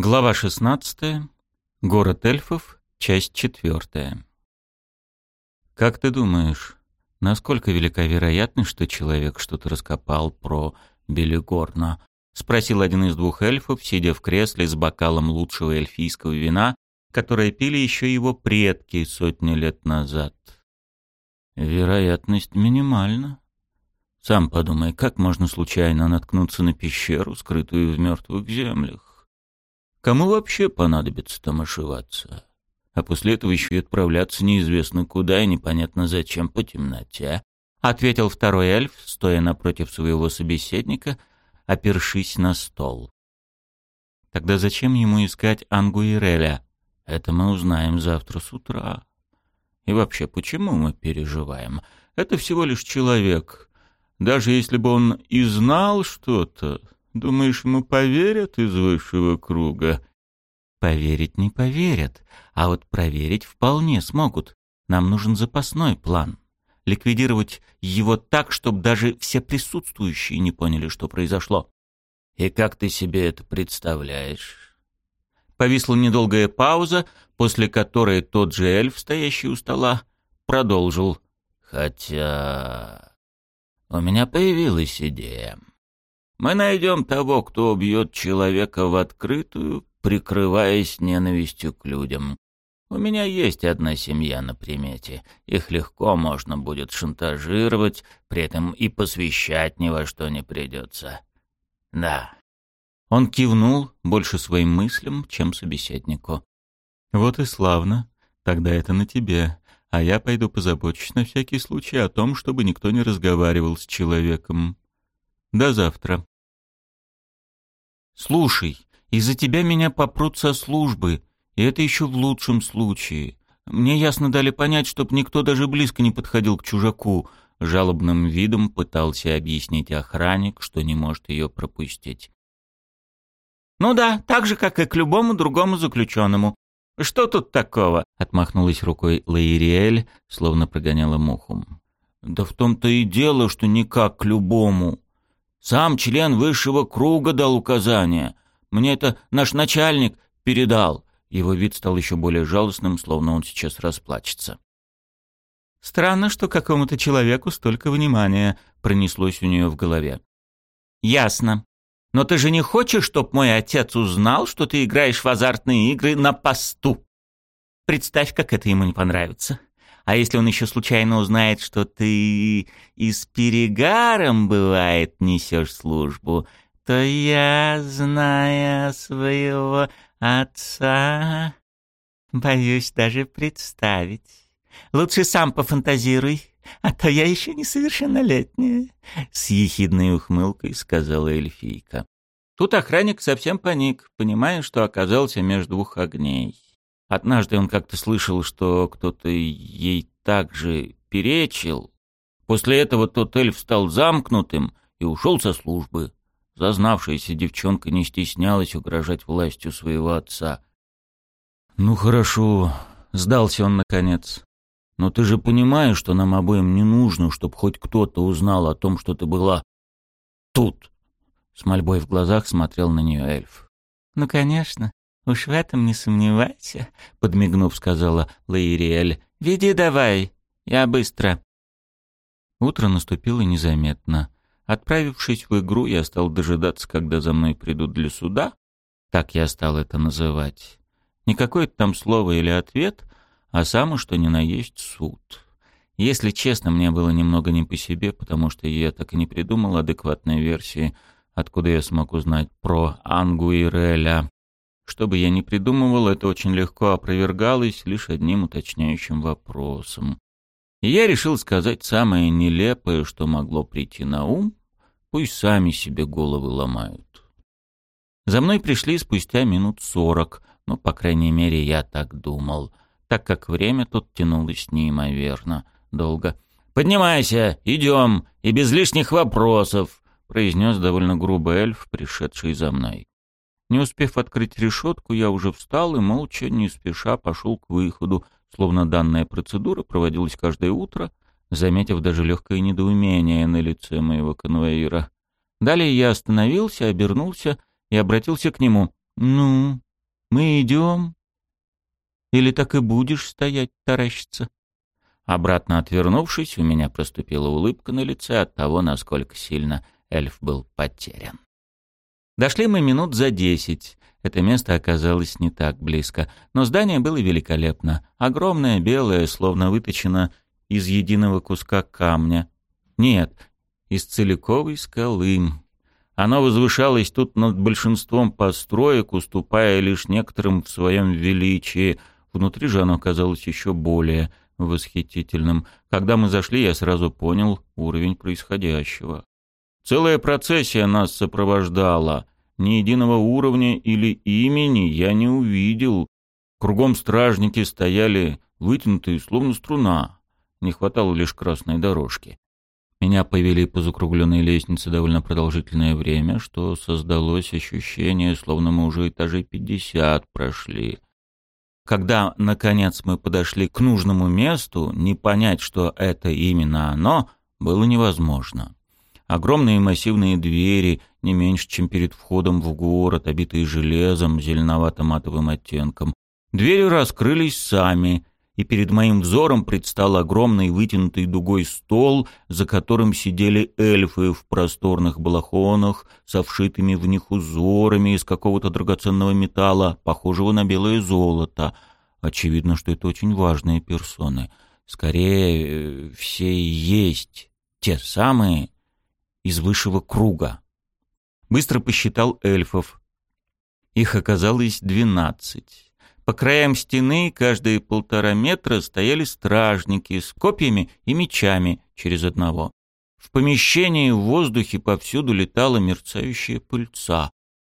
Глава 16. Город эльфов. Часть 4. Как ты думаешь, насколько велика вероятность, что человек что-то раскопал про Белигорна? Спросил один из двух эльфов, сидя в кресле с бокалом лучшего эльфийского вина, которое пили еще его предки сотни лет назад. Вероятность минимальна. Сам подумай, как можно случайно наткнуться на пещеру, скрытую в мертвых землях? Кому вообще понадобится там ошиваться? А после этого еще и отправляться неизвестно куда и непонятно зачем по темноте. Ответил второй эльф, стоя напротив своего собеседника, опершись на стол. Тогда зачем ему искать Ангуиреля? Это мы узнаем завтра с утра. И вообще, почему мы переживаем? Это всего лишь человек. Даже если бы он и знал что-то, Думаешь, ему поверят из высшего круга? Поверить не поверят, а вот проверить вполне смогут. Нам нужен запасной план. Ликвидировать его так, чтобы даже все присутствующие не поняли, что произошло. И как ты себе это представляешь? Повисла недолгая пауза, после которой тот же эльф, стоящий у стола, продолжил. Хотя... У меня появилась идея. Мы найдем того, кто убьет человека в открытую, прикрываясь ненавистью к людям. У меня есть одна семья на примете. Их легко можно будет шантажировать, при этом и посвящать ни во что не придется. Да. Он кивнул больше своим мыслям, чем собеседнику. Вот и славно. Тогда это на тебе. А я пойду позабочусь на всякий случай о том, чтобы никто не разговаривал с человеком. До завтра. Слушай, из-за тебя меня попрут со службы, и это еще в лучшем случае. Мне ясно дали понять, чтоб никто даже близко не подходил к чужаку. Жалобным видом пытался объяснить охранник, что не может ее пропустить. «Ну да, так же, как и к любому другому заключенному. Что тут такого?» — отмахнулась рукой Лаириэль, словно прогоняла муху. «Да в том-то и дело, что никак к любому. Сам член высшего круга дал указание. Мне это наш начальник передал. Его вид стал еще более жалостным, словно он сейчас расплачется. «Странно, что какому-то человеку столько внимания», — пронеслось у нее в голове. «Ясно. Но ты же не хочешь, чтоб мой отец узнал, что ты играешь в азартные игры на посту? Представь, как это ему не понравится. А если он еще случайно узнает, что ты и с перегаром, бывает, несешь службу, то я, зная своего отца, боюсь даже представить. Лучше сам пофантазируй, а то я еще несовершеннолетняя», — с ехидной ухмылкой сказала эльфийка. Тут охранник совсем паник, понимая, что оказался между двух огней. Однажды он как-то слышал, что кто-то ей также перечил. После этого тот эльф стал замкнутым и ушел со службы. Зазнавшаяся девчонка не стеснялась угрожать властью своего отца. «Ну хорошо», — сдался он наконец. «Но ты же понимаешь, что нам обоим не нужно, чтобы хоть кто-то узнал о том, что ты была тут». С мольбой в глазах смотрел на нее эльф. «Ну, конечно. «Уж в этом не сомневайся», — подмигнув, сказала Лаириэль. «Веди давай, я быстро». Утро наступило незаметно. Отправившись в игру, я стал дожидаться, когда за мной придут для суда. Так я стал это называть. Не какое-то там слово или ответ, а самое что ни на есть суд. Если честно, мне было немного не по себе, потому что я так и не придумал адекватной версии, откуда я смог узнать про Ангуиреля. Что бы я ни придумывал, это очень легко опровергалось лишь одним уточняющим вопросом. И я решил сказать самое нелепое, что могло прийти на ум, пусть сами себе головы ломают. За мной пришли спустя минут сорок, ну, по крайней мере, я так думал, так как время тут тянулось неимоверно долго. «Поднимайся, идем, и без лишних вопросов», — произнес довольно грубый эльф, пришедший за мной. Не успев открыть решетку, я уже встал и молча, не спеша, пошел к выходу, словно данная процедура проводилась каждое утро, заметив даже легкое недоумение на лице моего конвоира. Далее я остановился, обернулся и обратился к нему. «Ну, Мы идем? Или так и будешь стоять, таращиться?» Обратно отвернувшись, у меня проступила улыбка на лице от того, насколько сильно эльф был потерян. Дошли мы минут за десять. Это место оказалось не так близко, но здание было великолепно. Огромное, белое, словно выточено из единого куска камня. Нет, из целиковой скалы. Оно возвышалось тут над большинством построек, уступая лишь некоторым в своем величии. Внутри же оно казалось еще более восхитительным. Когда мы зашли, я сразу понял уровень происходящего. Целая процессия нас сопровождала. Ни единого уровня или имени я не увидел. Кругом стражники стояли, вытянутые, словно струна. Не хватало лишь красной дорожки. Меня повели по закругленной лестнице довольно продолжительное время, что создалось ощущение, словно мы уже этажей пятьдесят прошли. Когда, наконец, мы подошли к нужному месту, не понять, что это именно оно, было невозможно. Огромные массивные двери, не меньше, чем перед входом в город, обитые железом, зеленовато-матовым оттенком. Двери раскрылись сами, и перед моим взором предстал огромный вытянутый дугой стол, за которым сидели эльфы в просторных балахонах со вшитыми в них узорами из какого-то драгоценного металла, похожего на белое золото. Очевидно, что это очень важные персоны. Скорее, все и есть те самые из высшего круга. Быстро посчитал эльфов. Их оказалось двенадцать. По краям стены каждые полтора метра стояли стражники с копьями и мечами через одного. В помещении в воздухе повсюду летала мерцающая пыльца.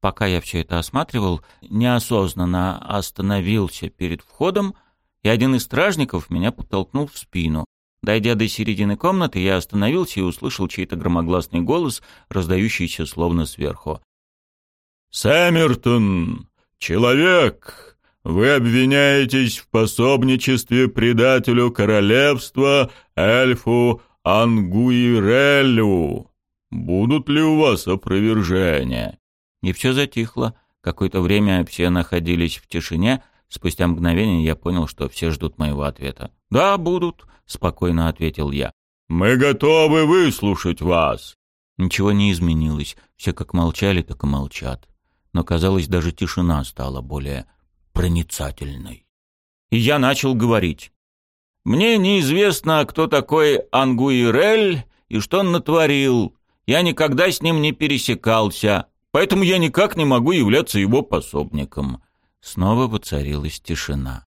Пока я все это осматривал, неосознанно остановился перед входом, и один из стражников меня подтолкнул в спину. Дойдя до середины комнаты, я остановился и услышал чей-то громогласный голос, раздающийся словно сверху. «Сэммертон! Человек! Вы обвиняетесь в пособничестве предателю королевства эльфу Ангуирелю. Будут ли у вас опровержения?» И все затихло. Какое-то время все находились в тишине. Спустя мгновение я понял, что все ждут моего ответа. «Да, будут», — спокойно ответил я. «Мы готовы выслушать вас». Ничего не изменилось. Все как молчали, так и молчат. Но, казалось, даже тишина стала более проницательной. И я начал говорить. «Мне неизвестно, кто такой Ангуирель и что он натворил. Я никогда с ним не пересекался, поэтому я никак не могу являться его пособником». Снова воцарилась тишина.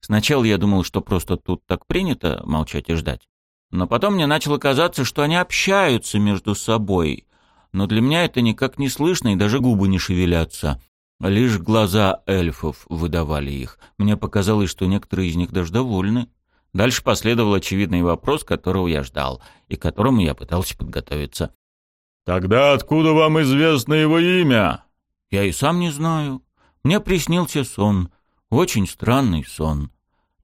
Сначала я думал, что просто тут так принято молчать и ждать. Но потом мне начало казаться, что они общаются между собой. Но для меня это никак не слышно, и даже губы не шевелятся. Лишь глаза эльфов выдавали их. Мне показалось, что некоторые из них даже довольны. Дальше последовал очевидный вопрос, которого я ждал, и к которому я пытался подготовиться. «Тогда откуда вам известно его имя?» «Я и сам не знаю. Мне приснился сон, очень странный сон.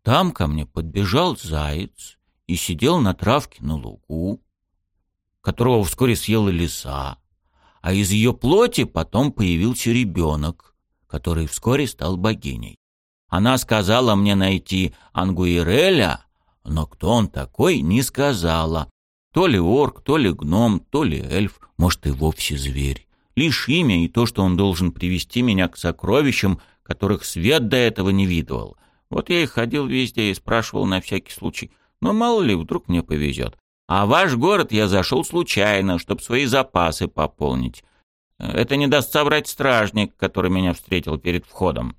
Там ко мне подбежал заяц и сидел на травке на лугу, которого вскоре съела лиса а из ее плоти потом появился ребенок, который вскоре стал богиней. Она сказала мне найти Ангуиреля, но кто он такой, не сказала. То ли орк, то ли гном, то ли эльф, может и вовсе зверь. Лишь имя и то, что он должен привести меня к сокровищам, которых свет до этого не видывал. Вот я и ходил везде и спрашивал на всякий случай. Но мало ли, вдруг мне повезет. А ваш город я зашел случайно, чтобы свои запасы пополнить. Это не даст соврать стражник, который меня встретил перед входом.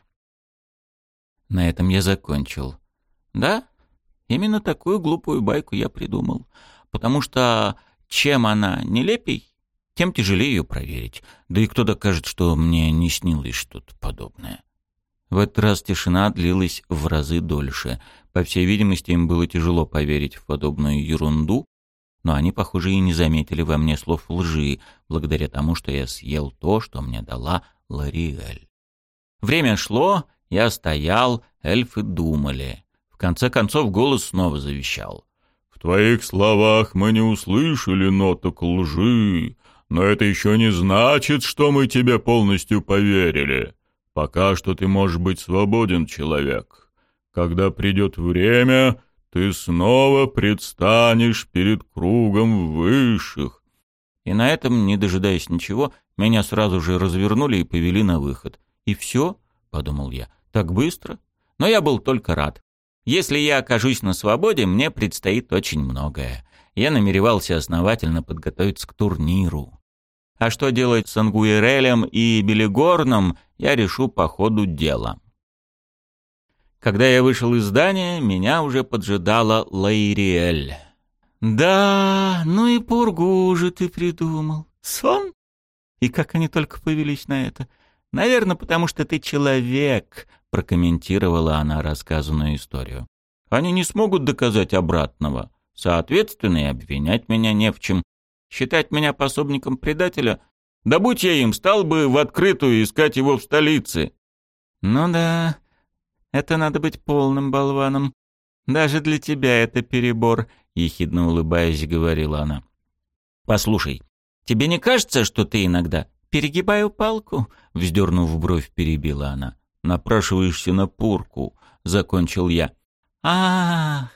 На этом я закончил. Да, именно такую глупую байку я придумал. Потому что чем она нелепей, тем тяжелее ее проверить. Да и кто докажет, что мне не снилось что-то подобное. В этот раз тишина длилась в разы дольше. По всей видимости, им было тяжело поверить в подобную ерунду, но они, похоже, и не заметили во мне слов лжи, благодаря тому, что я съел то, что мне дала Лариэль. Время шло, я стоял, эльфы думали. В конце концов голос снова завещал. «В твоих словах мы не услышали ноток лжи, но это еще не значит, что мы тебе полностью поверили. Пока что ты можешь быть свободен, человек. Когда придет время, ты снова предстанешь перед кругом высших. И на этом, не дожидаясь ничего, меня сразу же развернули и повели на выход. «И все?» — подумал я. «Так быстро?» Но я был только рад. Если я окажусь на свободе, мне предстоит очень многое. Я намеревался основательно подготовиться к турниру. А что делать с Ангуэрелем и Белигорном, я решу по ходу дела. Когда я вышел из здания, меня уже поджидала Лайриэль. «Да, ну и пургу же ты придумал. Сон?» И как они только повелись на это. «Наверное, потому что ты человек», — прокомментировала она рассказанную историю. «Они не смогут доказать обратного. Соответственно, и обвинять меня не в чем. Считать меня пособником предателя? Да будь я им, стал бы в открытую искать его в столице». «Ну да, это надо быть полным болваном. Даже для тебя это перебор», — ехидно улыбаясь, говорила она. «Послушай, тебе не кажется, что ты иногда перегибаю палку?» — вздернув бровь, перебила она. «Напрашиваешься на порку», — закончил я. «Ах,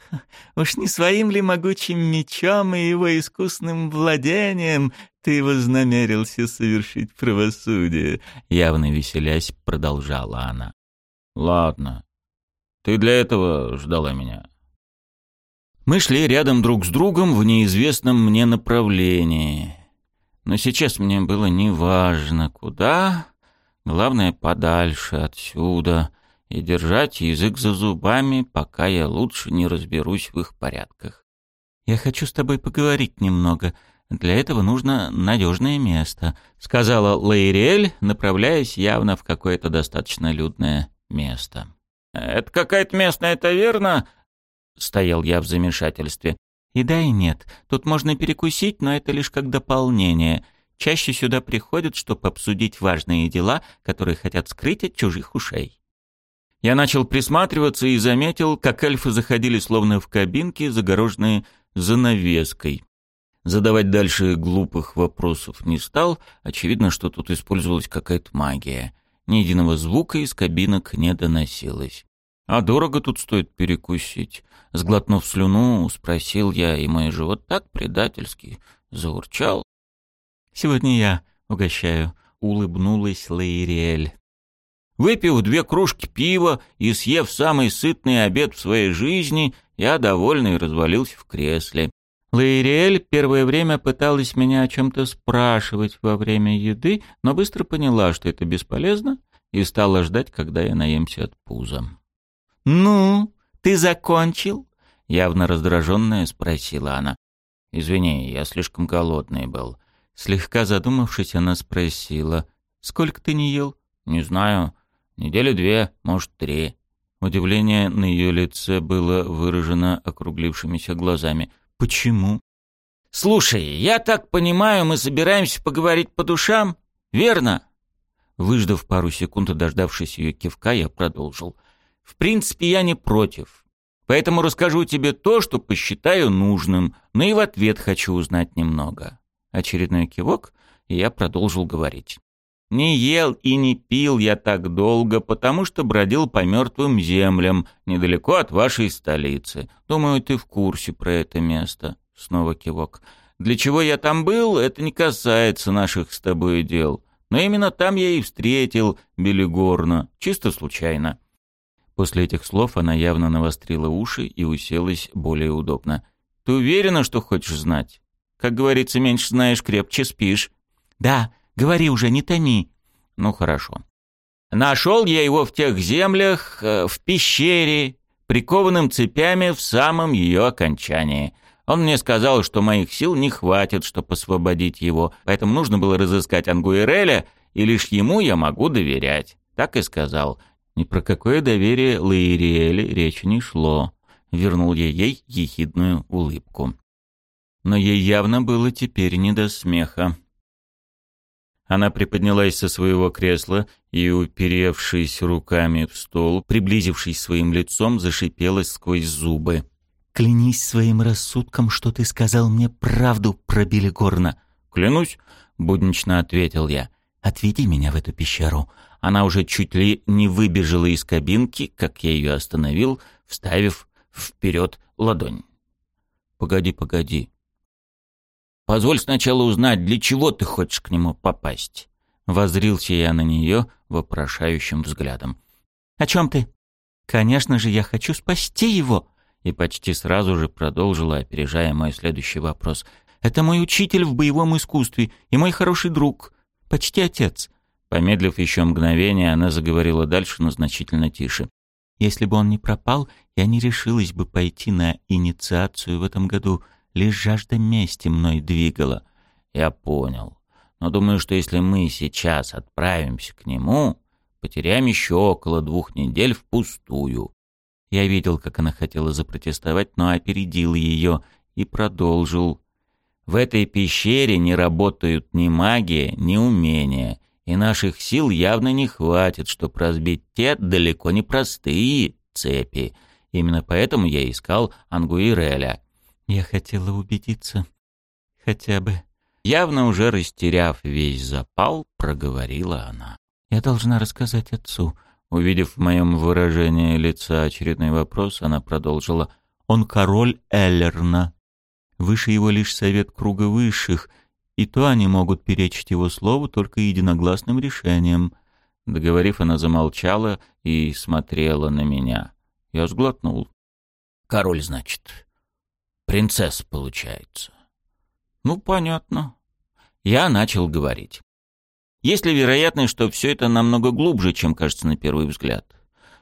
уж не своим ли могучим мечом и его искусным владением ты вознамерился совершить правосудие?» Явно веселясь, продолжала она. «Ладно. Ты для этого ждала меня?» Мы шли рядом друг с другом в неизвестном мне направлении. Но сейчас мне было неважно, куда, главное, подальше отсюда, и держать язык за зубами, пока я лучше не разберусь в их порядках. «Я хочу с тобой поговорить немного. Для этого нужно надежное место», — сказала Лаириэль, направляясь явно в какое-то достаточно людное место. «Это какая-то местная таверна?» — стоял я в замешательстве. «И да, и нет. Тут можно перекусить, но это лишь как дополнение. Чаще сюда приходят, чтобы обсудить важные дела, которые хотят скрыть от чужих ушей». Я начал присматриваться и заметил, как эльфы заходили словно в кабинки, загороженные занавеской. Задавать дальше глупых вопросов не стал. Очевидно, что тут использовалась какая-то магия. Ни единого звука из кабинок не доносилось. «А дорого тут стоит перекусить?» Сглотнув слюну, спросил я, и мой живот так предательски заурчал. «Сегодня я угощаю», — улыбнулась Лейриэль. Выпив две кружки пива и съев самый сытный обед в своей жизни, я довольный развалился в кресле. Лейриэль первое время пыталась меня о чем-то спрашивать во время еды, но быстро поняла, что это бесполезно, и стала ждать, когда я наемся от пуза. «Ну, ты закончил?» — явно раздраженная спросила она. «Извини, я слишком голодный был». Слегка задумавшись, она спросила. «Сколько ты не ел?» «Не знаю. Недели две, может, три». Удивление на ее лице было выражено округлившимися глазами. «Почему?» «Слушай, я так понимаю, мы собираемся поговорить по душам, верно?» Выждав пару секунд и дождавшись ее кивка, я продолжил. «В принципе, я не против. Поэтому расскажу тебе то, что посчитаю нужным, но и в ответ хочу узнать немного». Очередной кивок, и я продолжил говорить. «Не ел и не пил я так долго, потому что бродил по мертвым землям, недалеко от вашей столицы. Думаю, ты в курсе про это место». Снова кивок. «Для чего я там был, это не касается наших с тобой дел. Но именно там я и встретил Белигорна, чисто случайно». После этих слов она явно навострила уши и уселась более удобно. «Ты уверена, что хочешь знать? Как говорится, меньше знаешь, крепче спишь». «Да, говори уже, не томи». «Ну, хорошо». «Нашел я его в тех землях, э, в пещере, прикованным цепями в самом ее окончании. Он мне сказал, что моих сил не хватит, чтобы освободить его, поэтому нужно было разыскать Ангуэреля, и лишь ему я могу доверять. Так и сказал. Ни про какое доверие Лаириэле речи не шло. Вернул я ей ехидную улыбку. Но ей явно было теперь не до смеха. Она приподнялась со своего кресла и, уперевшись руками в стол, приблизившись своим лицом, зашипела сквозь зубы. Клянись своим рассудком, что ты сказал мне правду про Белигорна. Клянусь, буднично ответил я. Отведи меня в эту пещеру, Она уже чуть ли не выбежала из кабинки, как я ее остановил, вставив вперед ладонь. «Погоди, погоди. Позволь сначала узнать, для чего ты хочешь к нему попасть?» Возрился я на нее вопрошающим взглядом. «О чем ты?» «Конечно же, я хочу спасти его!» И почти сразу же продолжила, опережая мой следующий вопрос. «Это мой учитель в боевом искусстве и мой хороший друг, почти отец». Помедлив еще мгновение, она заговорила дальше, но значительно тише. Если бы он не пропал, я не решилась бы пойти на инициацию в этом году. Лишь жажда мести мной двигала. Я понял. Но думаю, что если мы сейчас отправимся к нему, потеряем еще около двух недель впустую. Я видел, как она хотела запротестовать, но опередил ее и продолжил. В этой пещере не работают ни магия, ни умения и наших сил явно не хватит, чтобы разбить те далеко не простые цепи. Именно поэтому я искал Ангуиреля. Я хотела убедиться, хотя бы. Явно уже растеряв весь запал, проговорила она. Я должна рассказать отцу. Увидев в моем выражении лица очередной вопрос, она продолжила. Он король Эллерна. Выше его лишь совет круга высших — и то они могут перечить его слову только единогласным решением. Договорив, она замолчала и смотрела на меня. Я сглотнул. «Король, значит. Принцесса, получается». «Ну, понятно». Я начал говорить. Есть ли вероятность, что все это намного глубже, чем кажется на первый взгляд?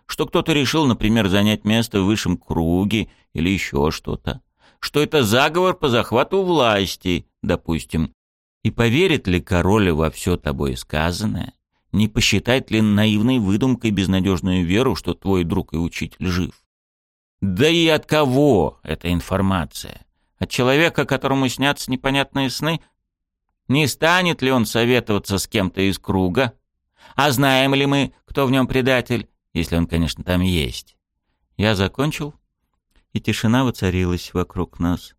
Что кто-то решил, например, занять место в высшем круге или еще что-то? Что это заговор по захвату власти, допустим? И поверит ли король во все тобой сказанное? Не посчитает ли наивной выдумкой безнадежную веру, что твой друг и учитель жив? Да и от кого эта информация? От человека, которому снятся непонятные сны? Не станет ли он советоваться с кем-то из круга? А знаем ли мы, кто в нем предатель, если он, конечно, там есть? Я закончил, и тишина воцарилась вокруг нас.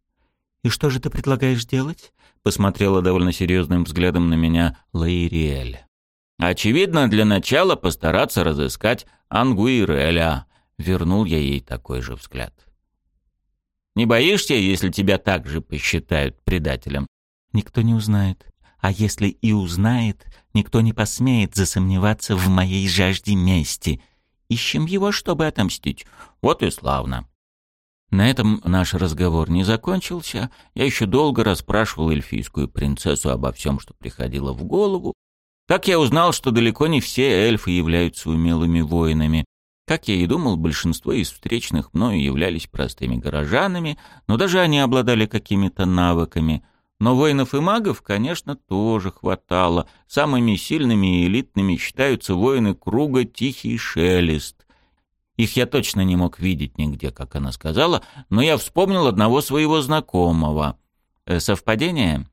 «И что же ты предлагаешь делать?» — посмотрела довольно серьезным взглядом на меня Лаириэль. «Очевидно, для начала постараться разыскать Ангуиреля», — вернул я ей такой же взгляд. «Не боишься, если тебя так же посчитают предателем?» «Никто не узнает. А если и узнает, никто не посмеет засомневаться в моей жажде мести. Ищем его, чтобы отомстить. Вот и славно». На этом наш разговор не закончился. Я еще долго расспрашивал эльфийскую принцессу обо всем, что приходило в голову. Так я узнал, что далеко не все эльфы являются умелыми воинами. Как я и думал, большинство из встречных мною являлись простыми горожанами, но даже они обладали какими-то навыками. Но воинов и магов, конечно, тоже хватало. Самыми сильными и элитными считаются воины круга «Тихий шелест», их я точно не мог видеть нигде, как она сказала, но я вспомнил одного своего знакомого. Э, совпадение?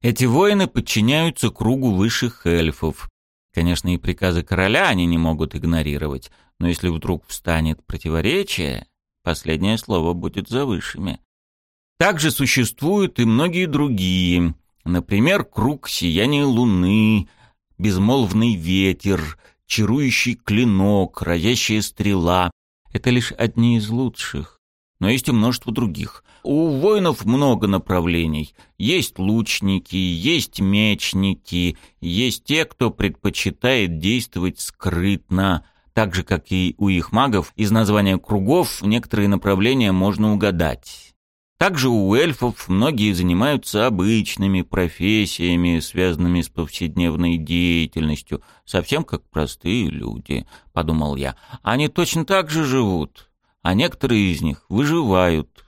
Эти воины подчиняются кругу высших эльфов. Конечно, и приказы короля они не могут игнорировать, но если вдруг встанет противоречие, последнее слово будет за высшими. Также существуют и многие другие, например, круг сияния луны, безмолвный ветер, чарующий клинок, разящая стрела — это лишь одни из лучших. Но есть и множество других. У воинов много направлений. Есть лучники, есть мечники, есть те, кто предпочитает действовать скрытно. Так же, как и у их магов, из названия кругов некоторые направления можно угадать. Также у эльфов многие занимаются обычными профессиями, связанными с повседневной деятельностью, совсем как простые люди, подумал я. Они точно так же живут, а некоторые из них выживают.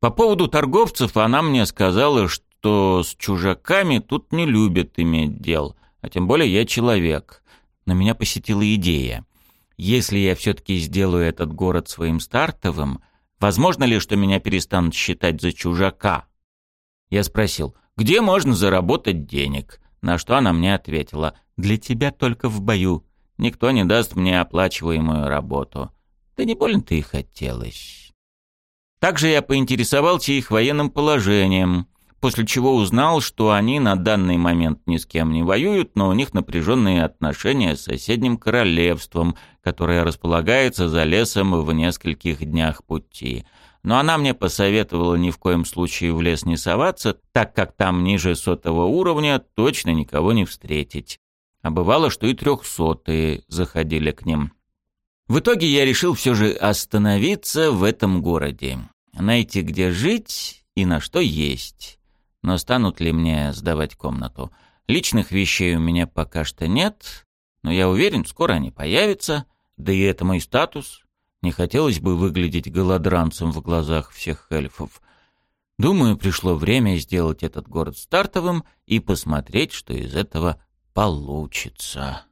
По поводу торговцев она мне сказала, что с чужаками тут не любят иметь дел, а тем более я человек. Но меня посетила идея. Если я все-таки сделаю этот город своим стартовым, Возможно ли, что меня перестанут считать за чужака? Я спросил, где можно заработать денег? На что она мне ответила, для тебя только в бою. Никто не даст мне оплачиваемую работу. Да не больно-то и хотелось. Также я поинтересовался их военным положением. после чего узнал, что они на данный момент ни с кем не воюют, но у них напряженные отношения с соседним королевством, которое располагается за лесом в нескольких днях пути. Но она мне посоветовала ни в коем случае в лес не соваться, так как там ниже сотого уровня точно никого не встретить. А бывало, что и трехсотые заходили к ним. В итоге я решил все же остановиться в этом городе. Найти, где жить и на что есть. Но станут ли мне сдавать комнату? Личных вещей у меня пока что нет, но я уверен, скоро они появятся. Да и это мой статус. Не хотелось бы выглядеть голодранцем в глазах всех эльфов. Думаю, пришло время сделать этот город стартовым и посмотреть, что из этого получится.